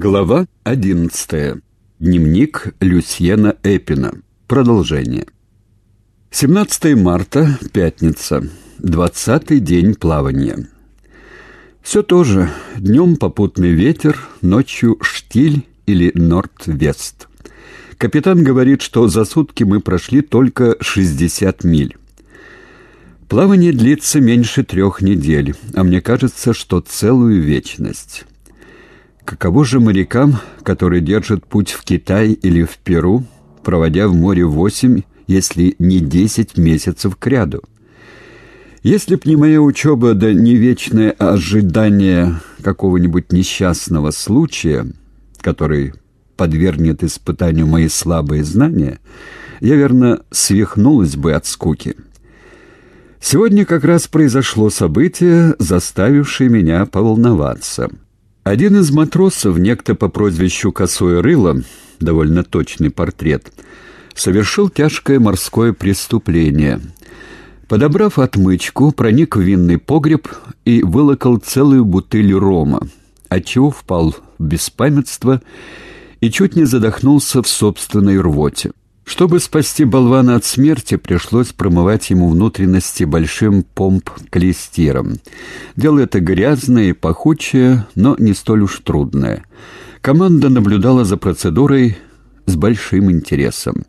Глава 11. Дневник Люсьена Эпина. Продолжение. 17 марта, пятница. 20 день плавания. Все то же. Днем попутный ветер, ночью штиль или норд-вест. Капитан говорит, что за сутки мы прошли только 60 миль. Плавание длится меньше трех недель, а мне кажется, что целую вечность. Каково же морякам, которые держат путь в Китай или в Перу, проводя в море восемь, если не десять месяцев кряду? Если б не моя учеба, да не вечное ожидание какого-нибудь несчастного случая, который подвергнет испытанию мои слабые знания, я, верно, свихнулась бы от скуки. Сегодня как раз произошло событие, заставившее меня поволноваться — один из матросов, некто по прозвищу Косое Рыло, довольно точный портрет, совершил тяжкое морское преступление. Подобрав отмычку, проник в винный погреб и вылокал целую бутыль рома, отчего впал в беспамятство и чуть не задохнулся в собственной рвоте. Чтобы спасти болвана от смерти, пришлось промывать ему внутренности большим помп-клестиром. Дело это грязное и пахучее, но не столь уж трудное. Команда наблюдала за процедурой с большим интересом.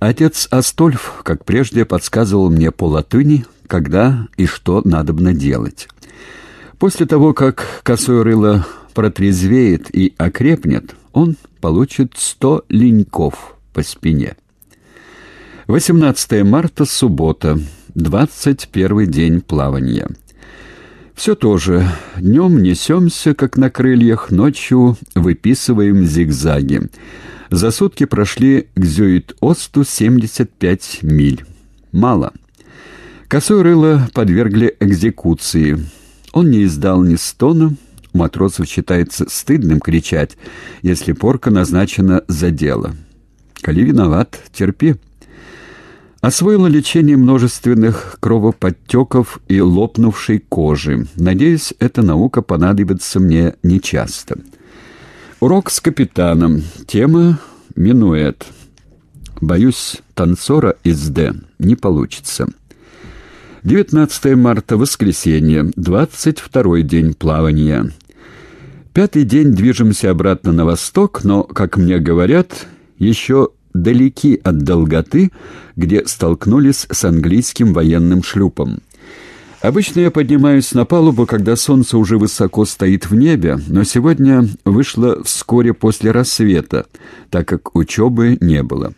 Отец Астольф, как прежде, подсказывал мне по латыни, когда и что надобно делать. После того, как косое рыло протрезвеет и окрепнет, он получит сто леньков по спине. 18 марта, суббота, 21 день плавания. Все то же. Днем несемся, как на крыльях, ночью выписываем зигзаги. За сутки прошли к Зюит-Осту 75 миль. Мало. Косое рыло подвергли экзекуции. Он не издал ни стона, у матросов считается стыдным кричать, если порка назначена за дело. Коли виноват, терпи. Освоила лечение множественных кровоподтеков и лопнувшей кожи. Надеюсь, эта наука понадобится мне нечасто. Урок с капитаном. Тема «Минуэт». Боюсь, танцора из «Д» не получится. 19 марта, воскресенье, 22 день плавания. Пятый день движемся обратно на восток, но, как мне говорят, еще далеки от долготы, где столкнулись с английским военным шлюпом. Обычно я поднимаюсь на палубу, когда солнце уже высоко стоит в небе, но сегодня вышло вскоре после рассвета, так как учебы не было.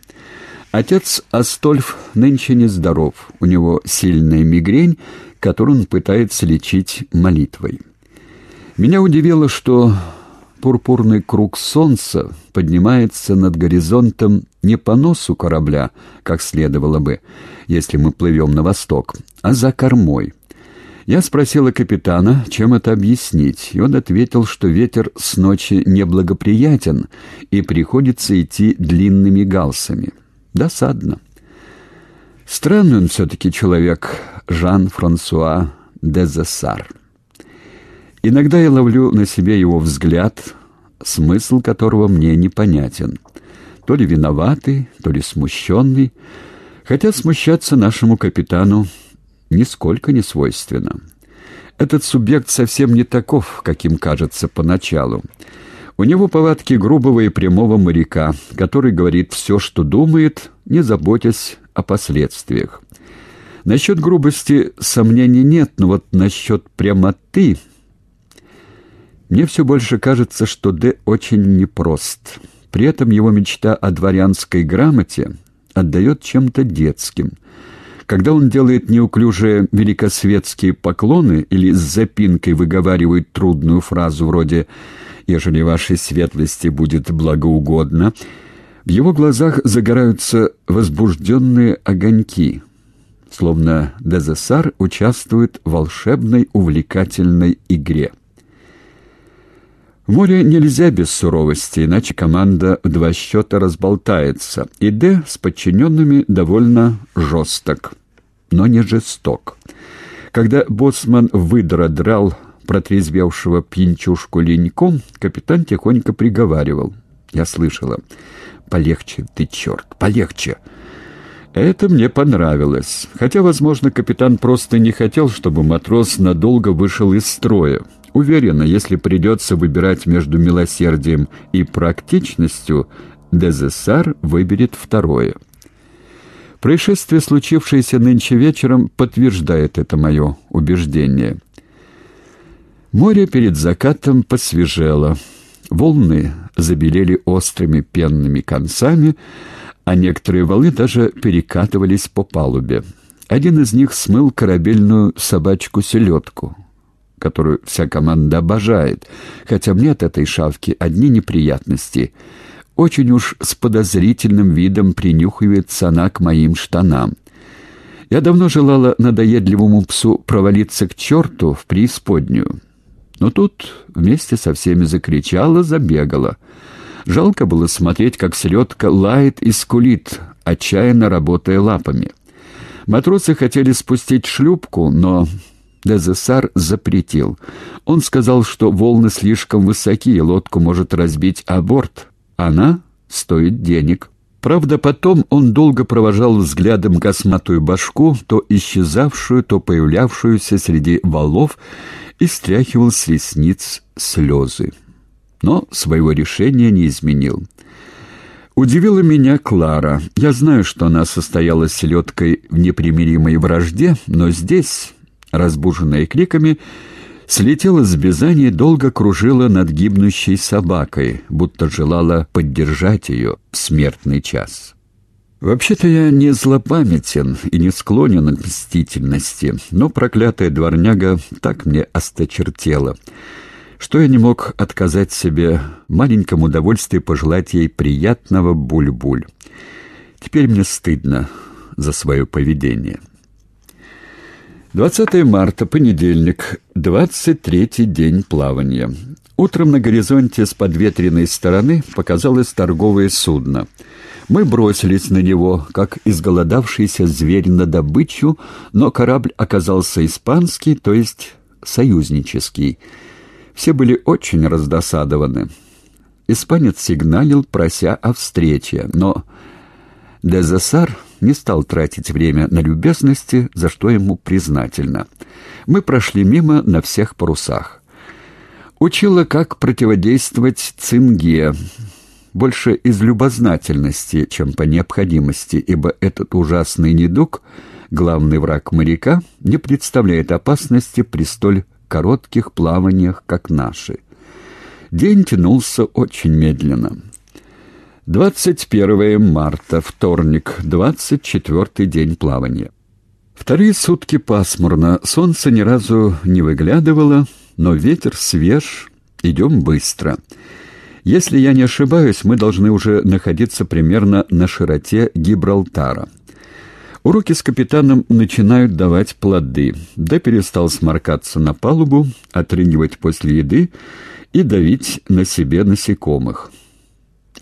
Отец Астольф нынче нездоров, у него сильная мигрень, которую он пытается лечить молитвой. Меня удивило, что пурпурный круг солнца поднимается над горизонтом не по носу корабля, как следовало бы, если мы плывем на восток, а за кормой. Я спросила капитана, чем это объяснить, и он ответил, что ветер с ночи неблагоприятен и приходится идти длинными галсами. Досадно. Странный он все-таки человек, Жан-Франсуа де Зессар. Иногда я ловлю на себе его взгляд, смысл которого мне непонятен. То ли виноватый, то ли смущенный, хотя смущаться нашему капитану нисколько не свойственно. Этот субъект совсем не таков, каким кажется поначалу. У него повадки грубого и прямого моряка, который говорит все, что думает, не заботясь о последствиях. Насчет грубости сомнений нет, но вот насчет прямоты мне все больше кажется, что Д очень непрост. При этом его мечта о дворянской грамоте отдает чем-то детским. Когда он делает неуклюжие великосветские поклоны или с запинкой выговаривает трудную фразу вроде «Ежели вашей светлости будет благоугодно», в его глазах загораются возбужденные огоньки, словно Дезессар участвует в волшебной увлекательной игре. Море нельзя без суровости, иначе команда в два счета разболтается, и Д с подчиненными довольно жесток, но не жесток. Когда боцман выдра драл протрезвевшего пьянчушку леньком, капитан тихонько приговаривал. Я слышала. «Полегче ты, черт, полегче!» Это мне понравилось. Хотя, возможно, капитан просто не хотел, чтобы матрос надолго вышел из строя. Уверена, если придется выбирать между милосердием и практичностью, Дезессар выберет второе. Происшествие, случившееся нынче вечером, подтверждает это мое убеждение. Море перед закатом посвежело. Волны забелели острыми пенными концами, а некоторые валы даже перекатывались по палубе. Один из них смыл корабельную собачку-селедку, которую вся команда обожает, хотя мне от этой шавки одни неприятности. Очень уж с подозрительным видом принюхивается она к моим штанам. Я давно желала надоедливому псу провалиться к черту в преисподнюю. Но тут вместе со всеми закричала, забегала — Жалко было смотреть, как селедка лает и скулит, отчаянно работая лапами. Матросы хотели спустить шлюпку, но Дезессар запретил. Он сказал, что волны слишком высокие, лодку может разбить о борт. Она стоит денег. Правда, потом он долго провожал взглядом косматую башку, то исчезавшую, то появлявшуюся среди валов, и стряхивал с ресниц слезы но своего решения не изменил. Удивила меня Клара. Я знаю, что она состояла с селедкой в непримиримой вражде, но здесь, разбуженная криками, слетела с Бизани и долго кружила над гибнущей собакой, будто желала поддержать ее в смертный час. Вообще-то я не злопамятен и не склонен к мстительности, но проклятая дворняга так мне осточертела — что я не мог отказать себе маленькому удовольствию пожелать ей приятного буль-буль. Теперь мне стыдно за свое поведение. 20 марта, понедельник, 23-й день плавания. Утром на горизонте с подветренной стороны показалось торговое судно. Мы бросились на него, как изголодавшийся зверь на добычу, но корабль оказался испанский, то есть союзнический — все были очень раздосадованы. Испанец сигналил, прося о встрече, но Дезессар не стал тратить время на любезности, за что ему признательно. Мы прошли мимо на всех парусах. Учила, как противодействовать цинге, больше из любознательности, чем по необходимости, ибо этот ужасный недуг, главный враг моряка, не представляет опасности при столь коротких плаваниях, как наши. День тянулся очень медленно. 21 марта, вторник, 24 день плавания. Вторые сутки пасмурно, солнце ни разу не выглядывало, но ветер свеж, идем быстро. Если я не ошибаюсь, мы должны уже находиться примерно на широте Гибралтара. Уроки с капитаном начинают давать плоды. Да перестал сморкаться на палубу, отрынивать после еды и давить на себе насекомых.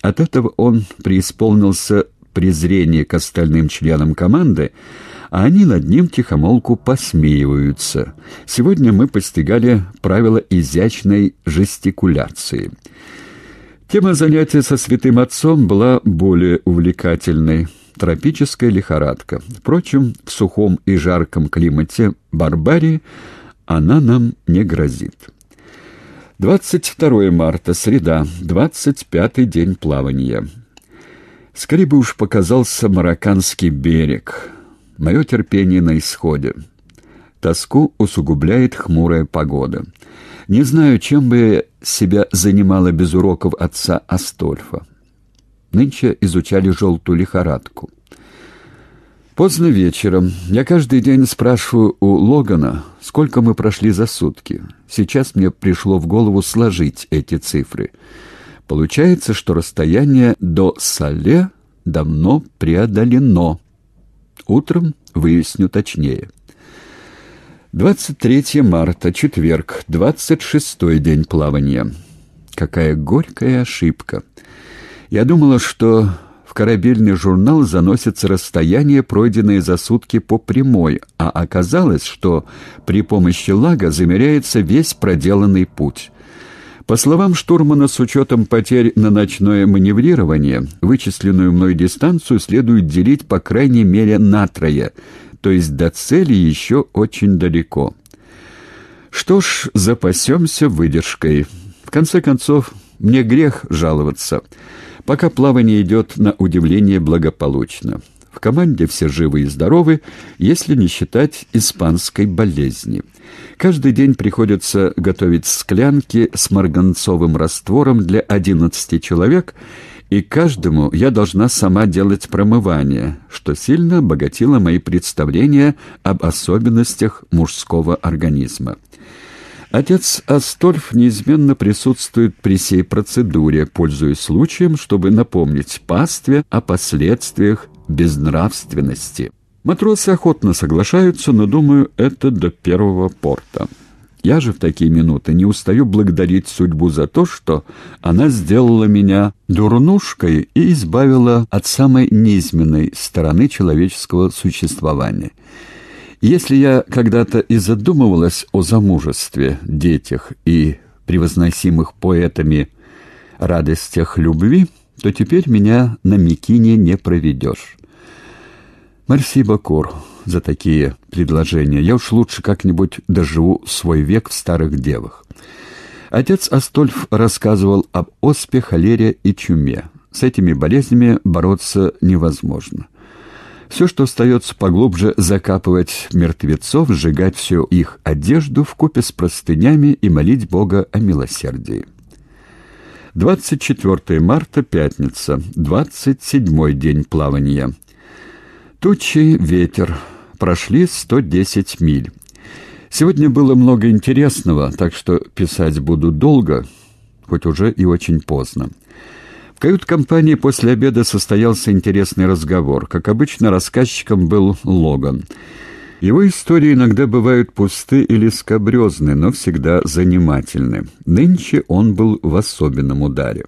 От этого он преисполнился презрение к остальным членам команды, а они над ним тихомолку посмеиваются. Сегодня мы постигали правила изящной жестикуляции. Тема занятия со святым отцом была более увлекательной – тропическая лихорадка. Впрочем, в сухом и жарком климате Барбарии она нам не грозит. 22 марта, среда, 25-й день плавания. Скорее бы уж показался марокканский берег. Мое терпение на исходе. Тоску усугубляет хмурая погода. Не знаю, чем бы себя занимала без уроков отца Астольфа. Нынче изучали желтую лихорадку. Поздно вечером. Я каждый день спрашиваю у Логана, сколько мы прошли за сутки. Сейчас мне пришло в голову сложить эти цифры. Получается, что расстояние до Сале давно преодолено. Утром выясню точнее. 23 марта, четверг, 26-й день плавания. Какая горькая ошибка. Я думала, что в корабельный журнал заносится расстояние, пройденное за сутки по прямой, а оказалось, что при помощи лага замеряется весь проделанный путь. По словам штурмана, с учетом потерь на ночное маневрирование, вычисленную мной дистанцию следует делить по крайней мере на трое, то есть до цели еще очень далеко. Что ж, запасемся выдержкой. В конце концов, мне грех жаловаться. Пока плавание идет на удивление благополучно. В команде все живы и здоровы, если не считать испанской болезни. Каждый день приходится готовить склянки с марганцовым раствором для 11 человек, и каждому я должна сама делать промывание, что сильно обогатило мои представления об особенностях мужского организма. Отец Астольф неизменно присутствует при сей процедуре, пользуясь случаем, чтобы напомнить пастве о последствиях безнравственности. Матросы охотно соглашаются, но, думаю, это до первого порта. Я же в такие минуты не устаю благодарить судьбу за то, что она сделала меня дурнушкой и избавила от самой низменной стороны человеческого существования — если я когда-то и задумывалась о замужестве, детях и превозносимых поэтами радостях любви, то теперь меня на Микине не проведешь. Марси Бакур за такие предложения. Я уж лучше как-нибудь доживу свой век в старых девах. Отец Астольф рассказывал об оспе, холере и чуме. С этими болезнями бороться невозможно. Все, что остается поглубже закапывать мертвецов, сжигать всю их одежду в купе с простынями и молить Бога о милосердии. 24 марта, пятница, 27 день плавания. Тучи, ветер. Прошли 110 миль. Сегодня было много интересного, так что писать буду долго, хоть уже и очень поздно кают-компании после обеда состоялся интересный разговор. Как обычно, рассказчиком был Логан. Его истории иногда бывают пусты или скобрезны, но всегда занимательны. Нынче он был в особенном ударе.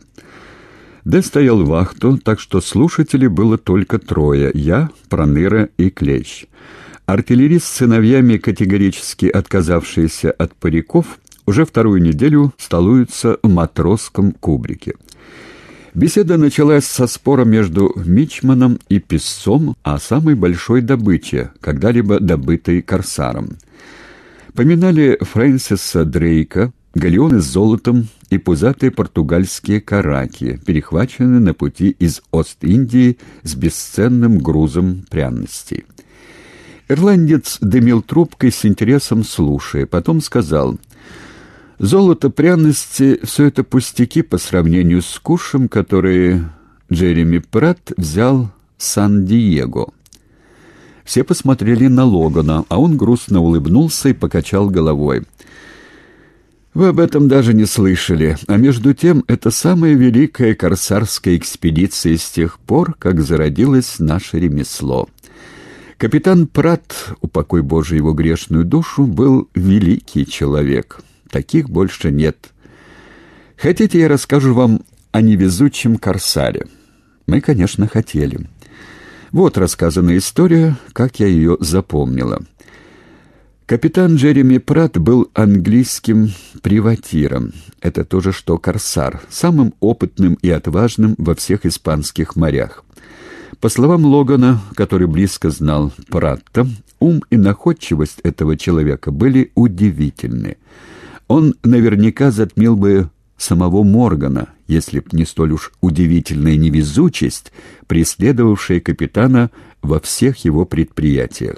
Д стоял вахту, так что слушателей было только трое — я, Проныра и Клещ. Артиллерист с сыновьями, категорически отказавшиеся от париков, уже вторую неделю столуются в матросском кубрике. Беседа началась со спора между Мичманом и Песцом о самой большой добыче, когда-либо добытой корсаром. Поминали Фрэнсиса Дрейка, галеоны с золотом и пузатые португальские караки, перехваченные на пути из Ост-Индии с бесценным грузом пряностей. Ирландец дымил трубкой с интересом слушая, потом сказал — Золото, пряности — все это пустяки по сравнению с кушем, который Джереми Пратт взял Сан-Диего. Все посмотрели на Логана, а он грустно улыбнулся и покачал головой. «Вы об этом даже не слышали, а между тем это самая великая корсарская экспедиция с тех пор, как зародилось наше ремесло». Капитан Прат, упокой Божий его грешную душу, был великий человек». Таких больше нет. Хотите, я расскажу вам о невезучем корсаре? Мы, конечно, хотели. Вот рассказанная история, как я ее запомнила. Капитан Джереми Пратт был английским приватиром. Это то же, что корсар, самым опытным и отважным во всех испанских морях. По словам Логана, который близко знал Пратта, ум и находчивость этого человека были удивительны. Он наверняка затмил бы самого Моргана, если б не столь уж удивительная невезучесть, преследовавшая капитана во всех его предприятиях.